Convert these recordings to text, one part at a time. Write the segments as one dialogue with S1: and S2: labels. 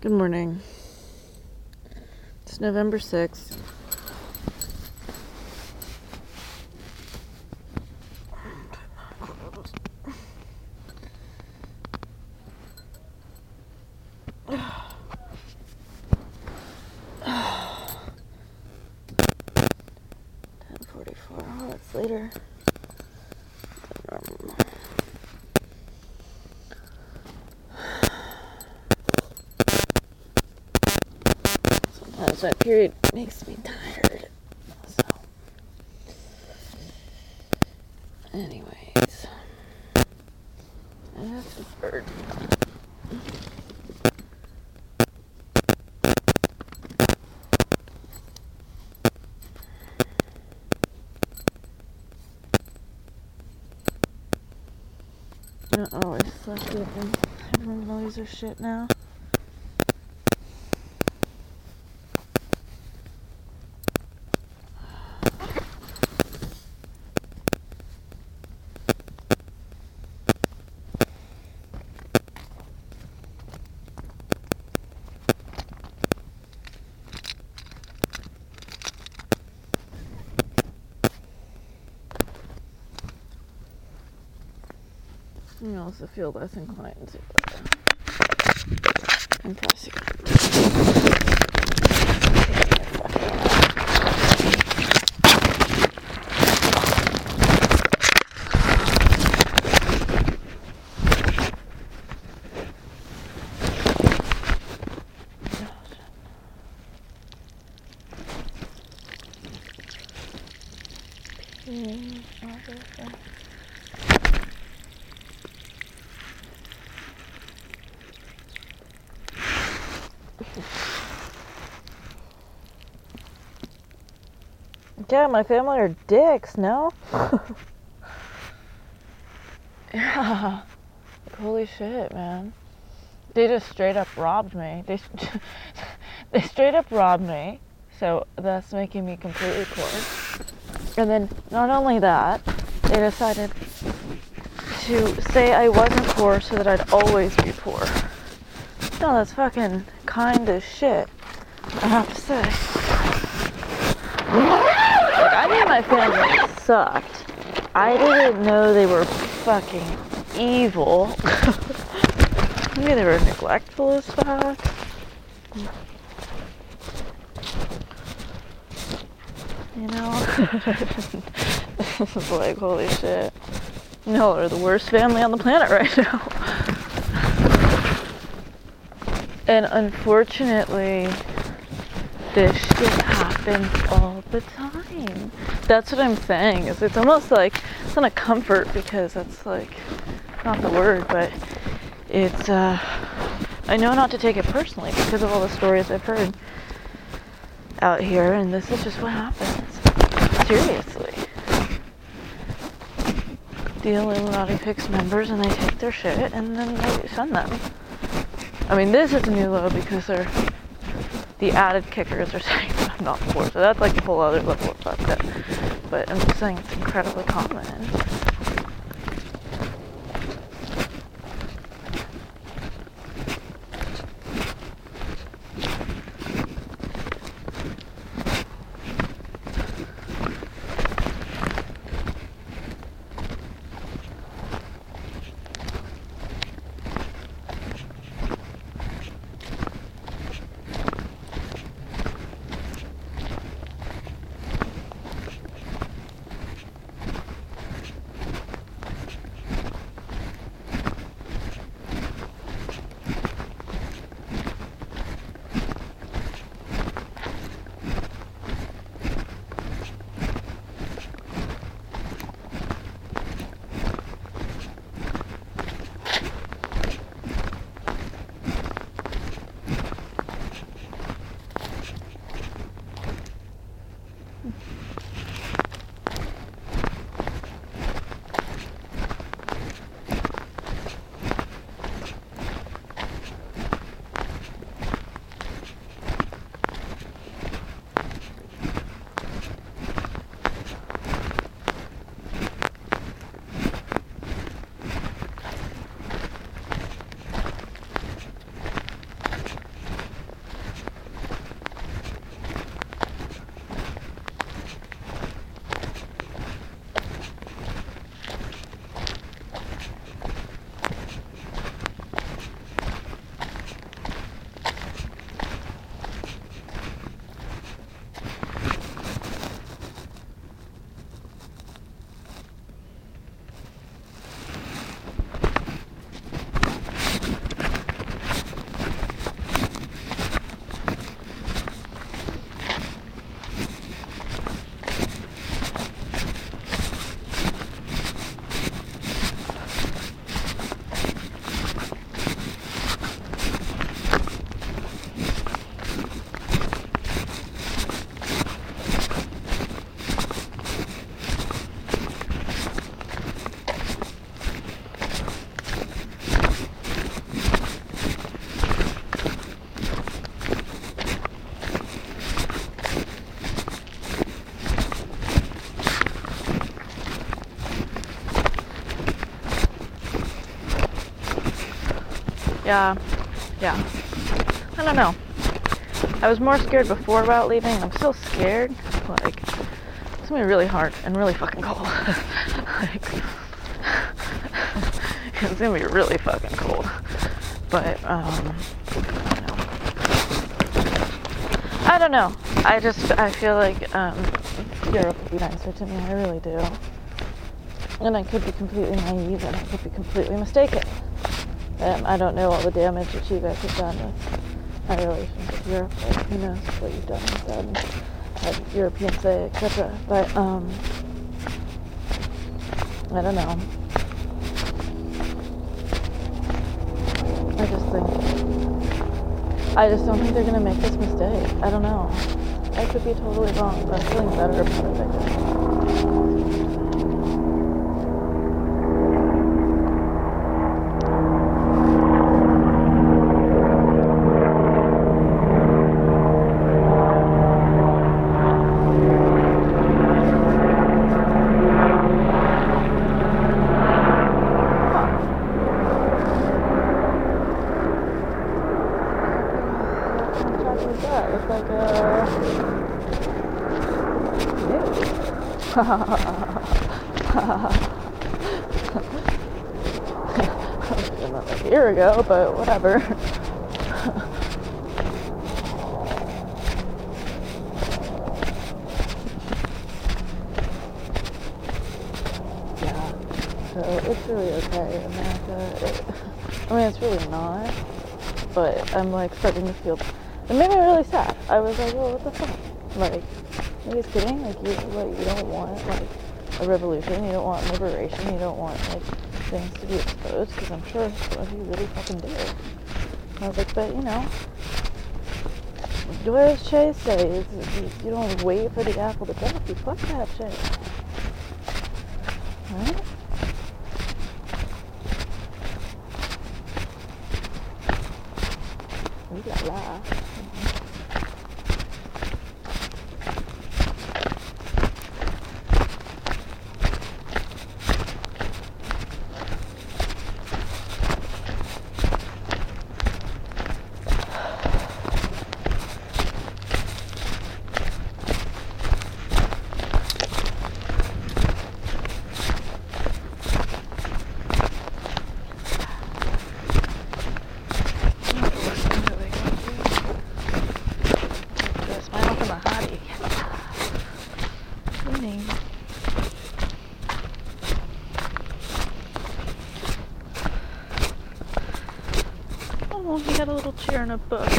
S1: Good morning. It's November 6th. Ten forty-four. Oh, it's later. Um, Sometimes that period makes me tired. So, anyways, that's the bird. I don't it and everyone knows their shit now. You also feel less inclined to impress you. Yeah, my family are dicks, no? yeah. Holy shit, man. They just straight up robbed me. They, they straight up robbed me. So that's making me completely poor. And then, not only that, they decided to say I wasn't poor so that I'd always be poor. No, that's fucking kind as shit, I have to say. My family sucked. I didn't know they were fucking evil. I knew they were neglectful as fuck. You know? this is like, holy shit. No, they're the worst family on the planet right now. And unfortunately, this shit happens all the time. That's what I'm saying. Is it's almost like it's not a comfort because that's like not the word, but it's uh I know not to take it personally because of all the stories I've heard out here and this is just what happens. Seriously. The Illuminati picks members and they take their shit and then they send them. I mean, this is a new low because they're the added kickers are saying not poor, so that's like a whole other level of fucked up. But I'm just saying it's incredibly common. Yeah, yeah. I don't know. I was more scared before about leaving. I'm still scared. Like, it's gonna be really hard and really fucking cold. like, it's gonna be really fucking cold. But, um, I don't know. I just, I feel like, um, Europe would be nicer to me. I really do. And I could be completely naive and I could be completely mistaken. Um, I don't know all the damage that you guys have done with my relations with Europe. Like, who knows what you've done and said, had Europeans say, etc. But um, I don't know. I just think I just don't think they're gonna make this mistake. I don't know. I could be totally wrong, but I'm feeling better about it. A. Year ago, but whatever. yeah. So it's really okay, America. It, I mean, it's really not. But I'm like starting to feel. It made me really sad. I was like, well, what the fuck? Like, are you kidding? Like, you like you don't want like a revolution. You don't want liberation. You don't want like things to be exposed because I'm sure some of you really fucking do. And I was like, but you know, what does Che say? You, you don't wait for the apple to drop. You fuck that shit. Right? Ooh la la. Smile from a hottie. Morning. Oh, he and a book.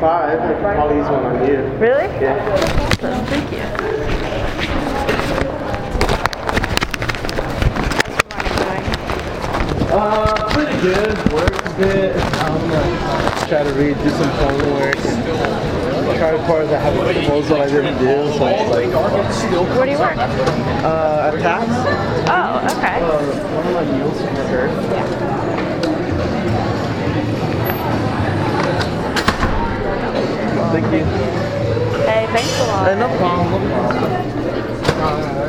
S2: Got 55. I could probably use one on you.
S1: Really?
S2: Yeah.
S1: Awesome. Thank you.
S2: Uh, pretty good. Worked a bit. I'm gonna try to read, do some phone work, and try to part I have a proposal I didn't do. So it's like,
S1: Where do you work?
S2: uh, a tax.
S1: Oh, okay.
S2: Uh, one of my meals from her. Thank you.
S1: Hey, thanks a lot.
S2: Uh, no problem. No problem.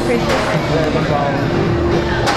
S1: Appreciate it.
S2: Yeah, no problem.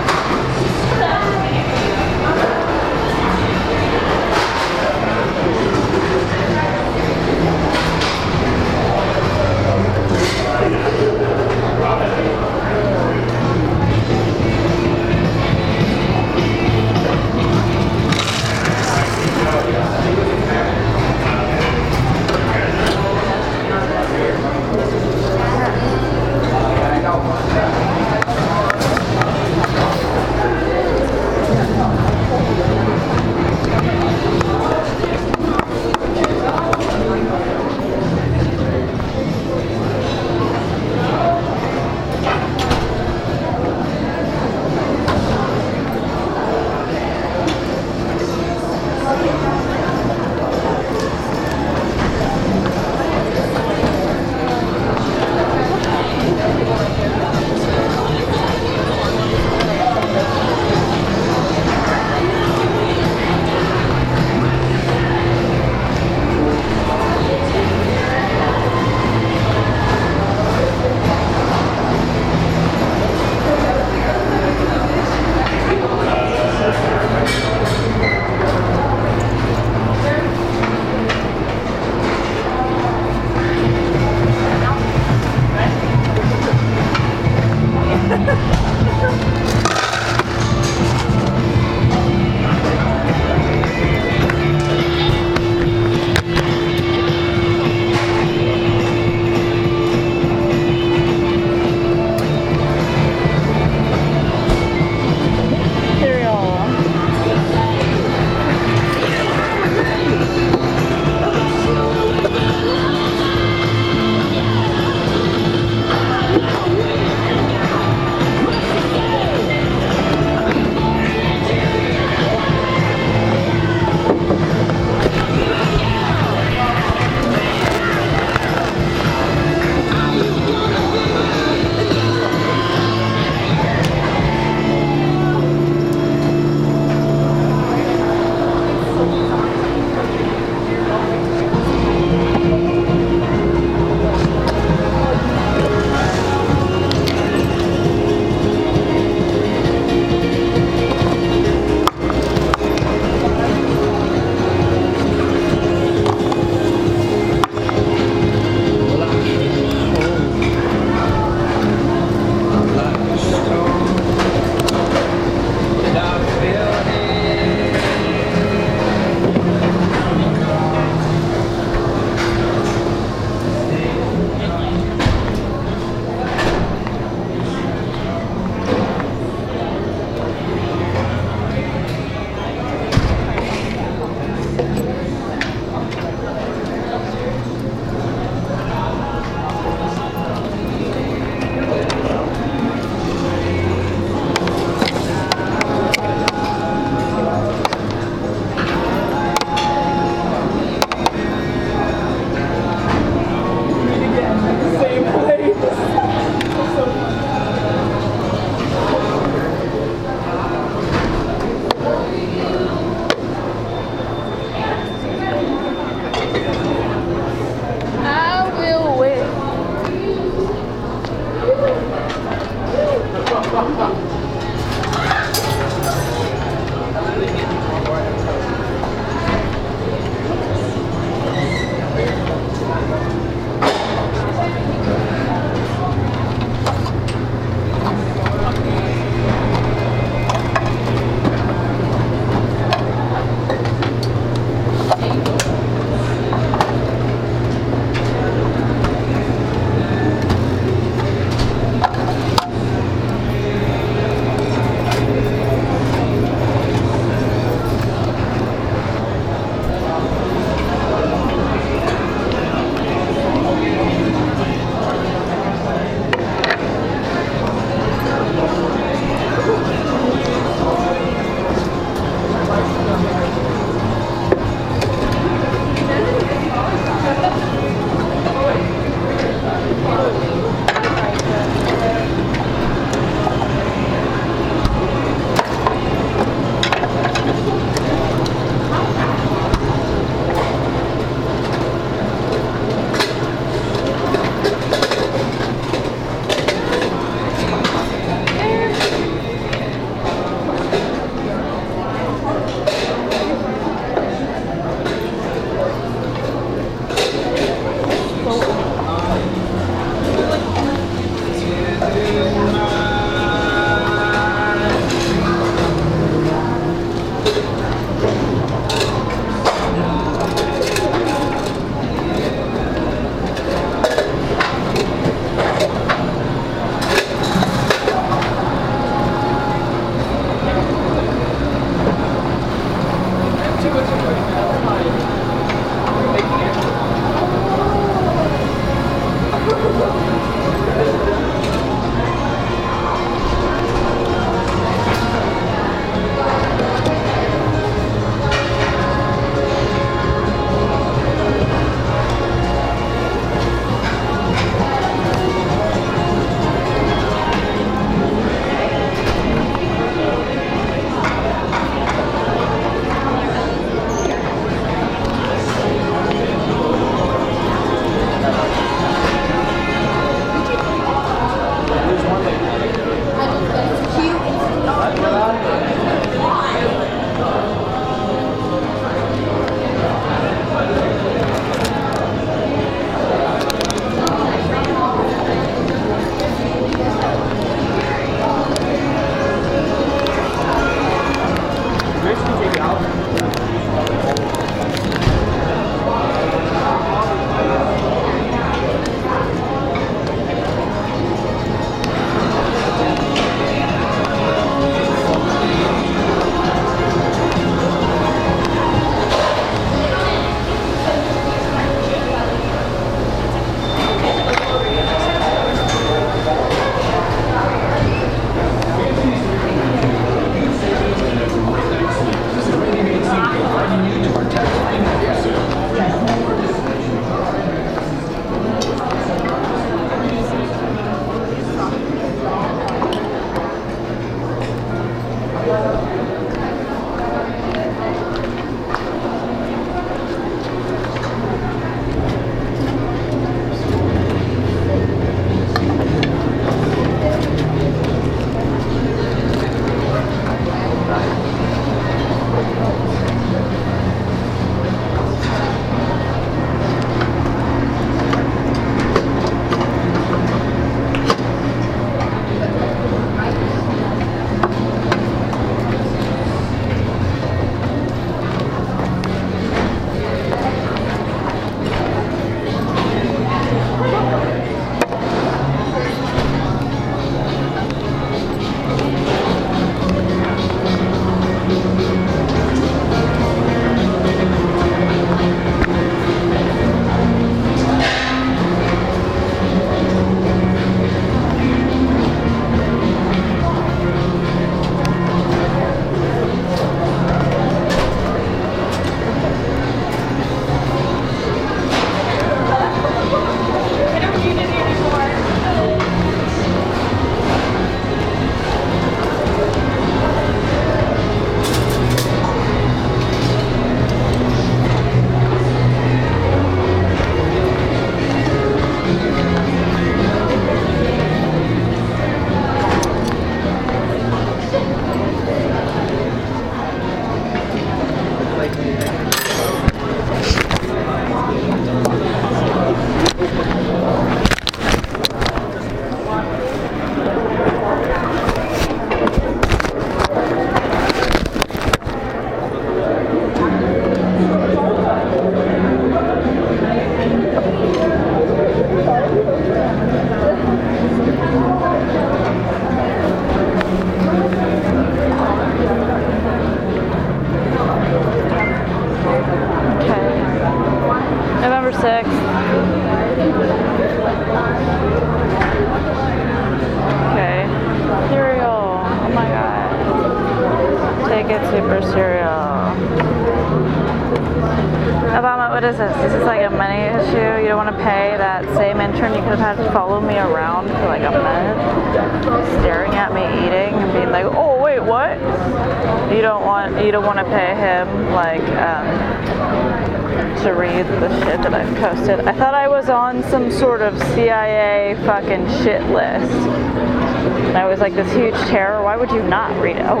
S1: Huge terror. Why would you not read it? Oh,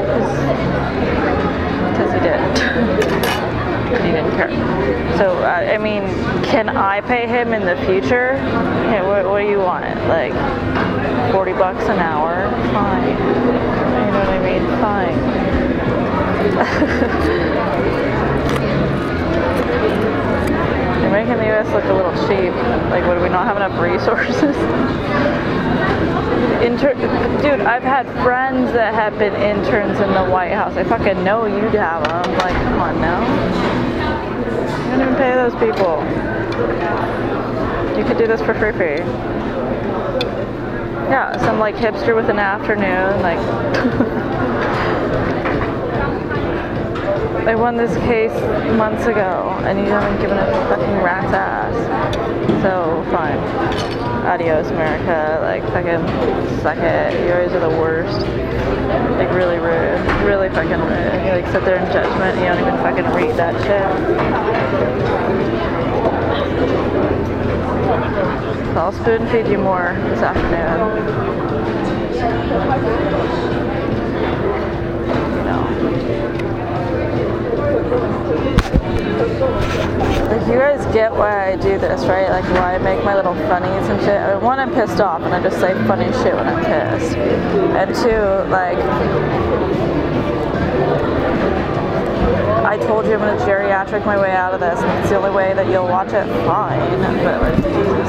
S1: because he did. he didn't care. So, uh, I mean, can I pay him in the future? Hey, what, what do you want? Like, 40 bucks an hour? Fine. You know what I mean? Fine. Making the US look a little cheap. Like, do we not have enough resources? Inter- Dude, I've had friends that have been interns in the White House. I fucking know you'd have them. Like, come on now. You don't even pay those people. You could do this for free free. Yeah, some like hipster with an afternoon, like I won this case months ago and you haven't given a fucking rat's ass. So fine. Adios America, like fucking suck it. You guys are the worst. Like really rude. Really fucking rude. You like sit there in judgment you don't even fucking read that shit. I'll spoon feed you more this afternoon. You know. Like you guys get why I do this, right? Like why I make my little funnies and shit. I mean, one, I'm pissed off and I just say funny shit when I'm pissed. And two, like I told you I'm gonna geriatric my way out of this, and it's the only way that you'll watch it. Fine, but like, Jesus.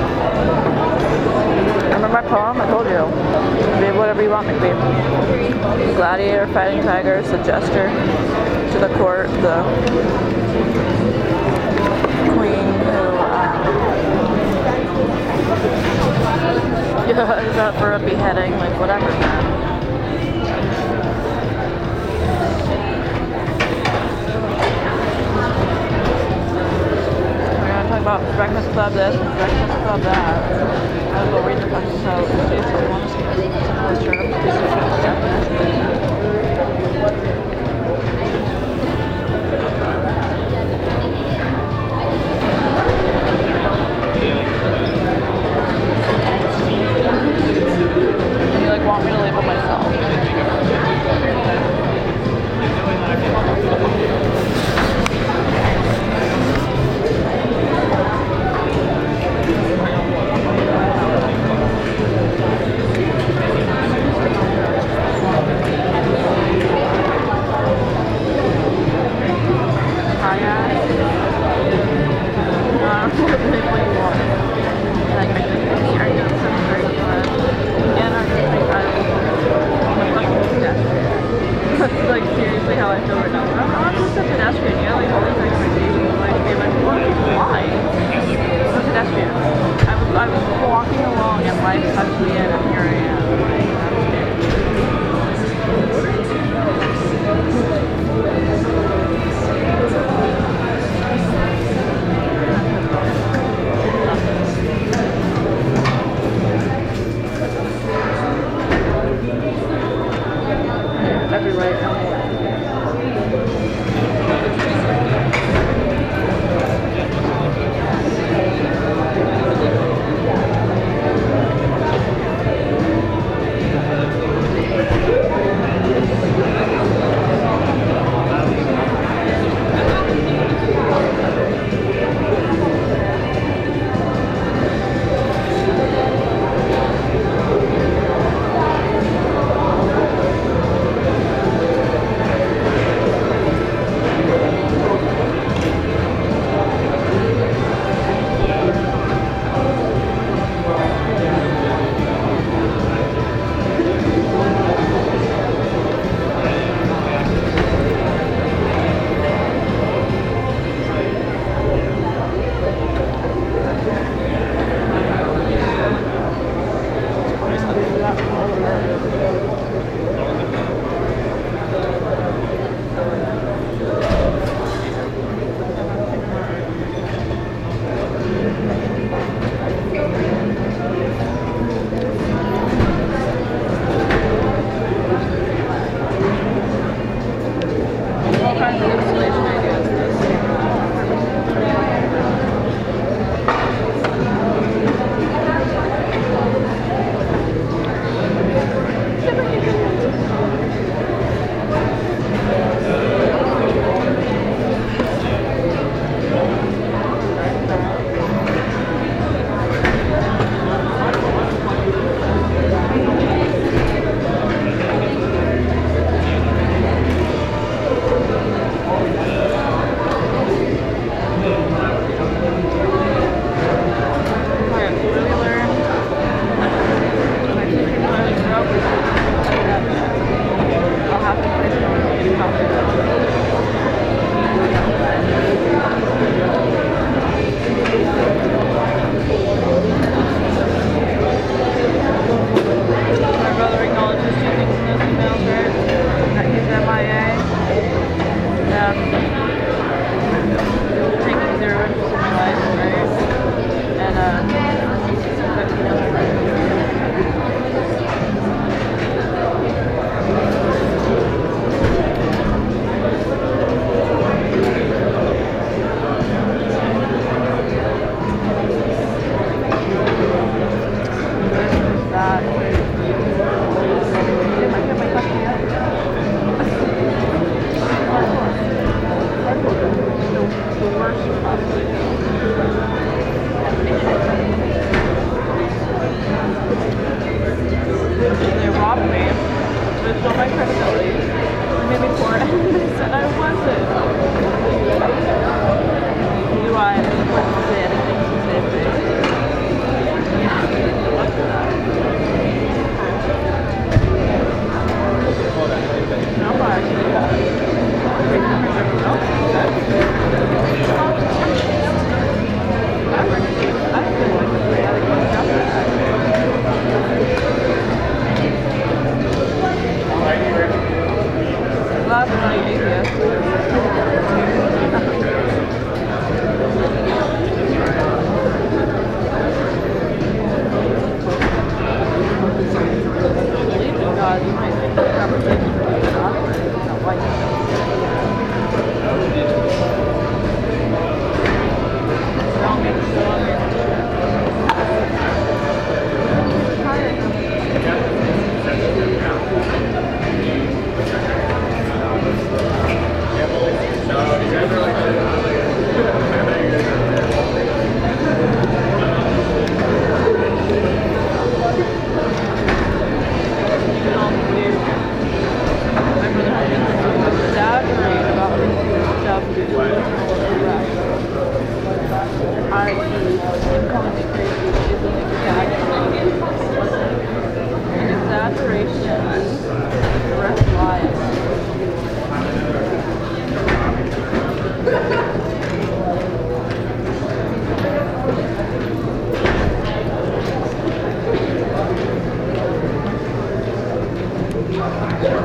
S1: My poem? I told you. Be whatever you want me to be. Gladiator, fighting tigers, the jester to the court, the queen who. Um, yeah, is up for a beheading, like whatever, man. Breakfast Club this, Breakfast Club that. I'll go read the fucking quote. It's a one poster. This is what definitely. You like want me to label myself. that's like seriously how I feel right now. I'm, not just a pedestrian, you know, like all these expectations, like they like, why? I'm a pedestrian. I was, I was walking along and life touched me and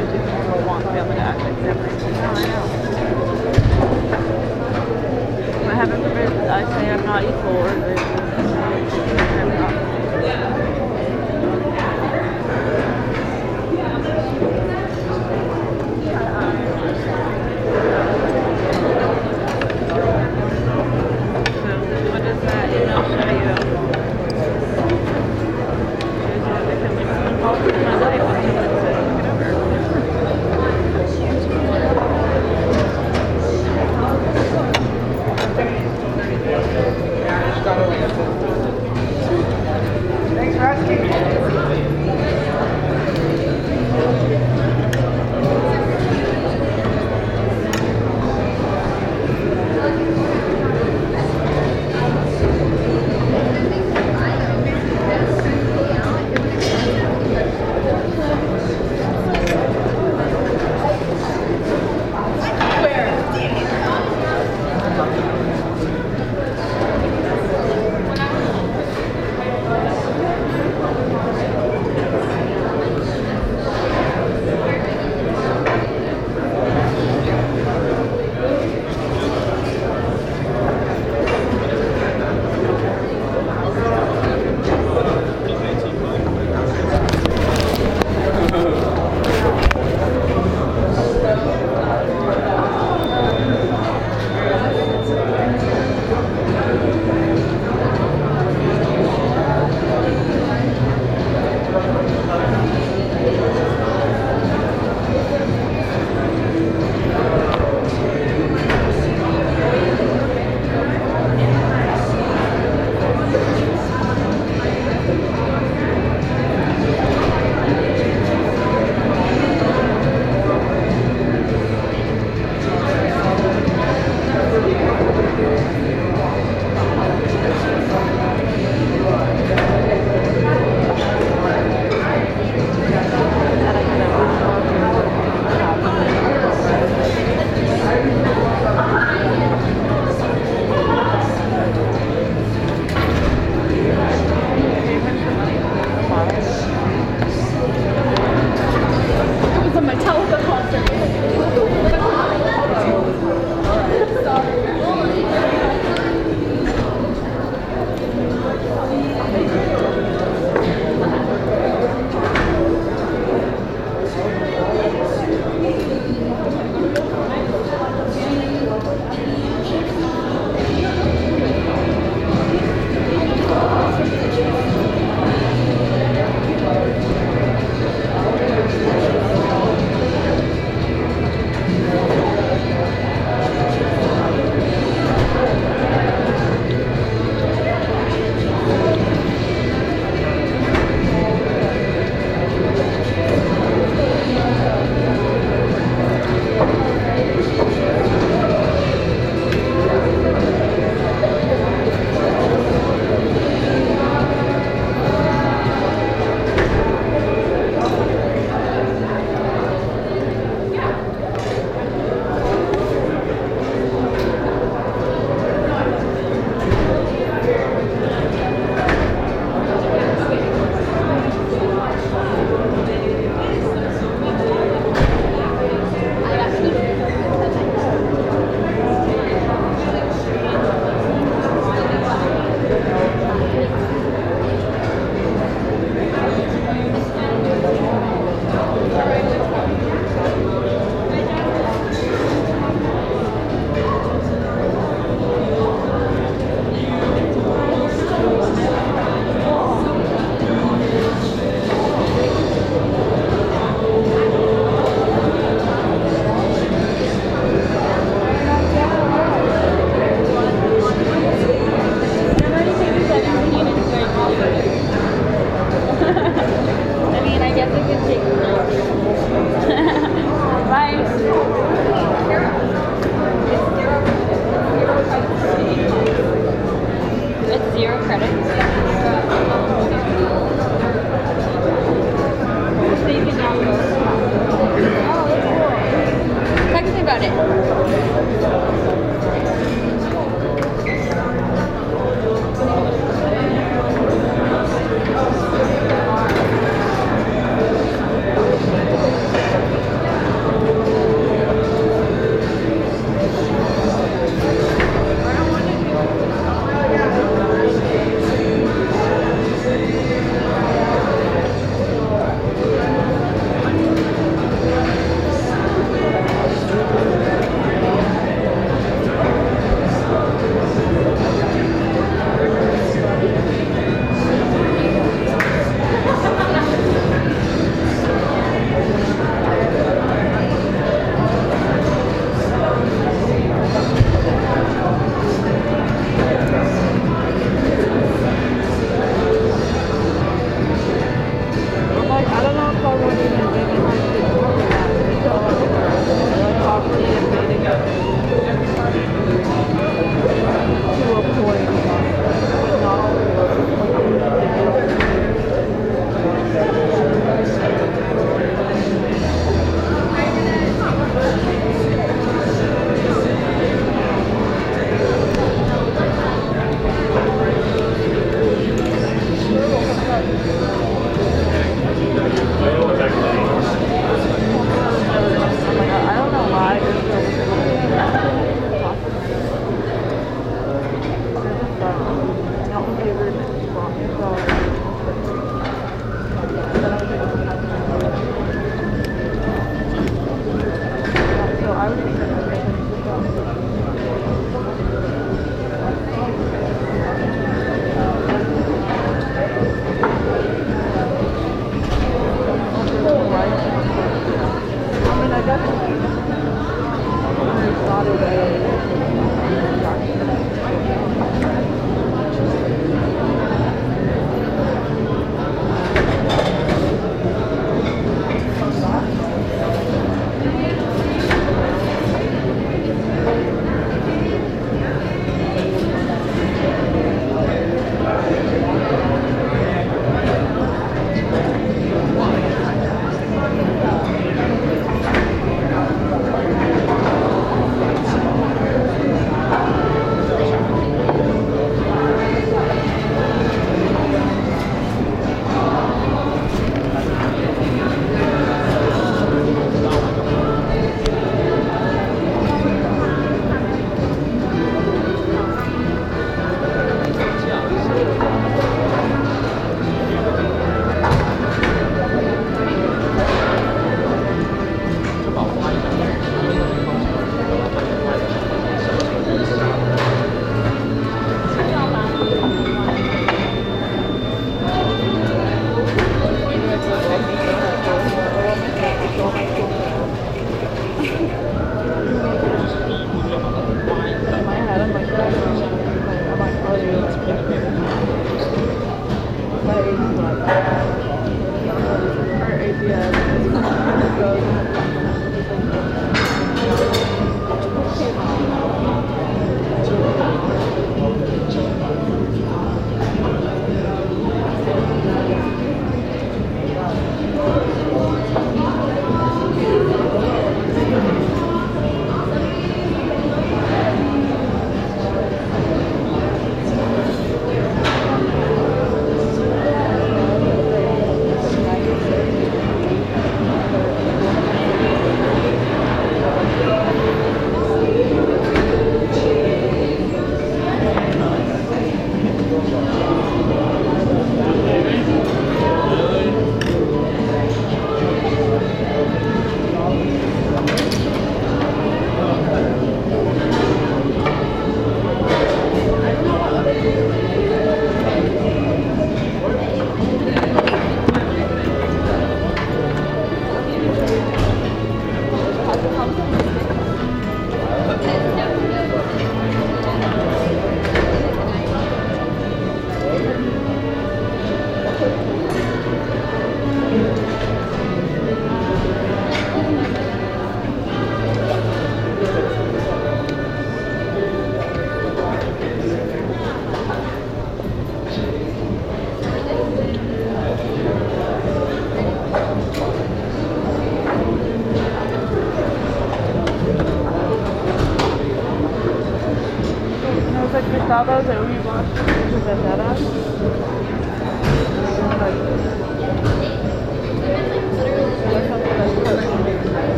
S1: I haven't I say I'm not equal or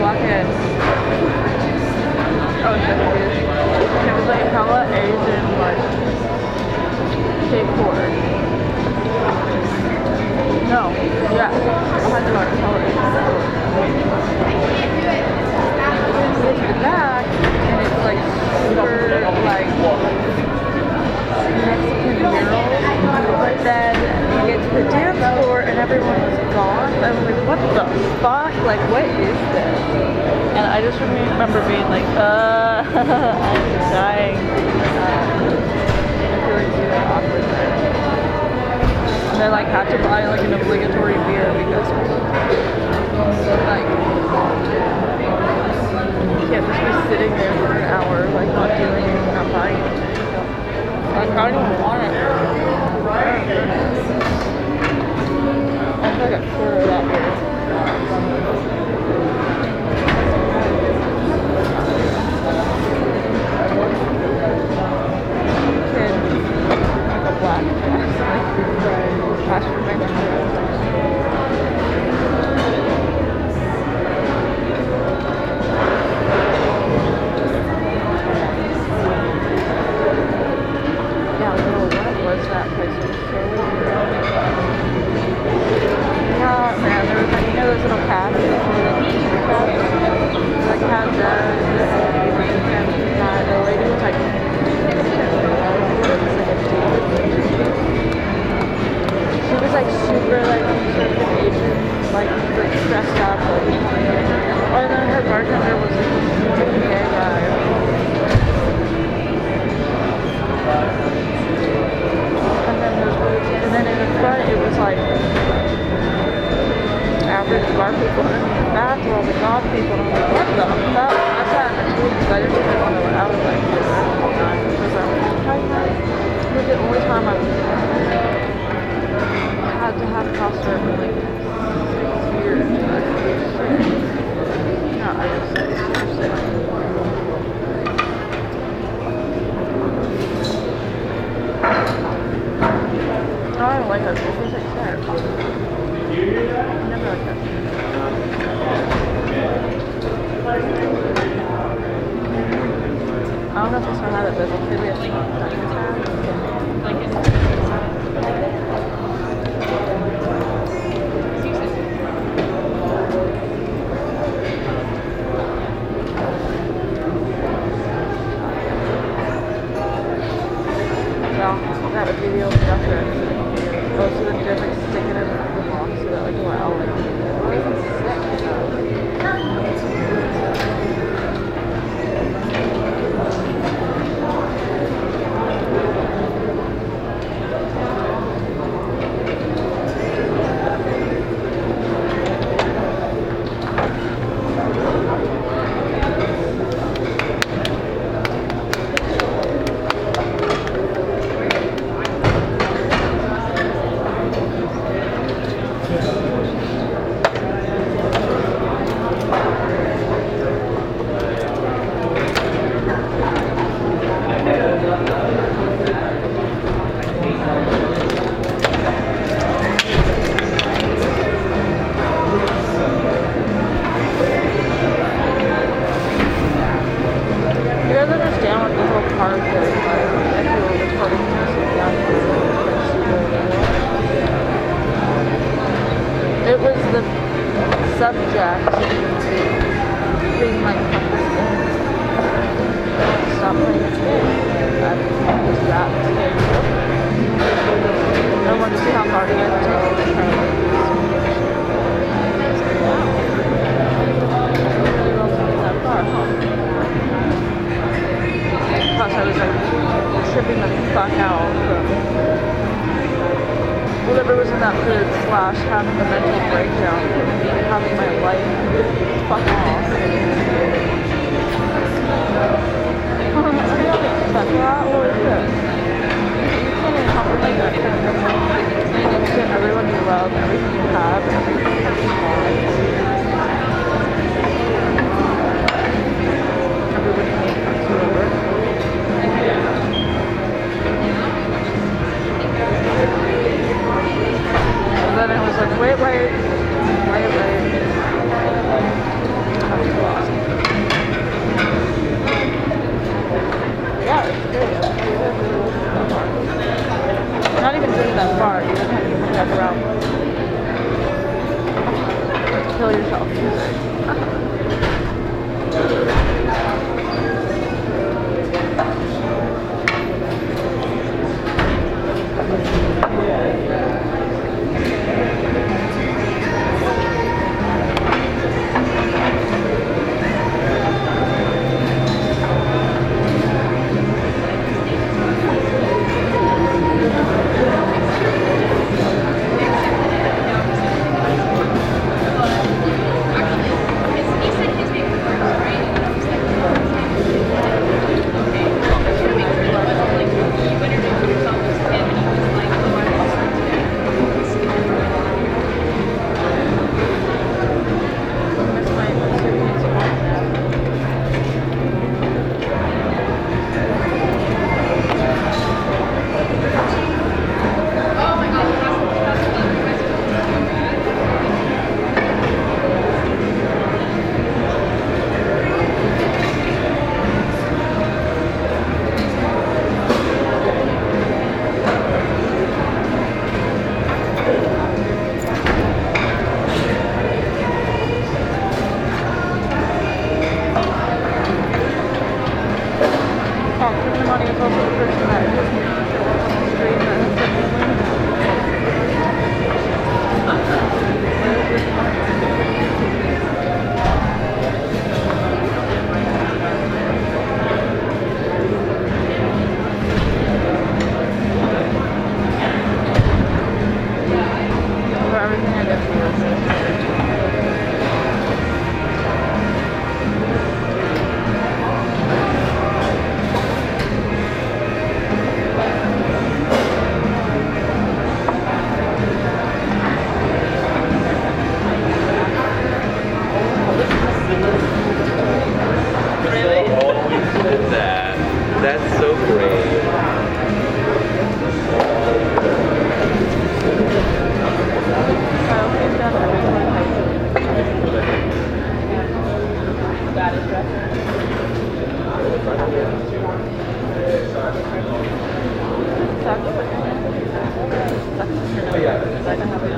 S1: like in. Oh, shit, dude. Kevin's like, Paula A's in like day four. No, yeah. I had to like tell. We get to the back, and it's like super like But then you get to the dance floor and everyone was gone. I was like, what the fuck? Like, what is this? And I just remember being like, uh, I'm dying. And then like had to buy like an obligatory beer because like you can't just be sitting there for an hour like not doing not buying I don't even want it. I feel like I'm sure of that beer. A black dress, like, Yeah, man, there was like, you know those little? Like, those, uh, the lady was she was like super like conservative Asian, like, like like, and then her bartender was like people and in the all people I'm like, what the fuck? I in the tube because I didn't even know what I was like because I was like, it was the only time I had to have costume for like six years. Yeah, I was super sick. No, I don't like that. It tastes like syrup. I never like that. I don't know if this one had That's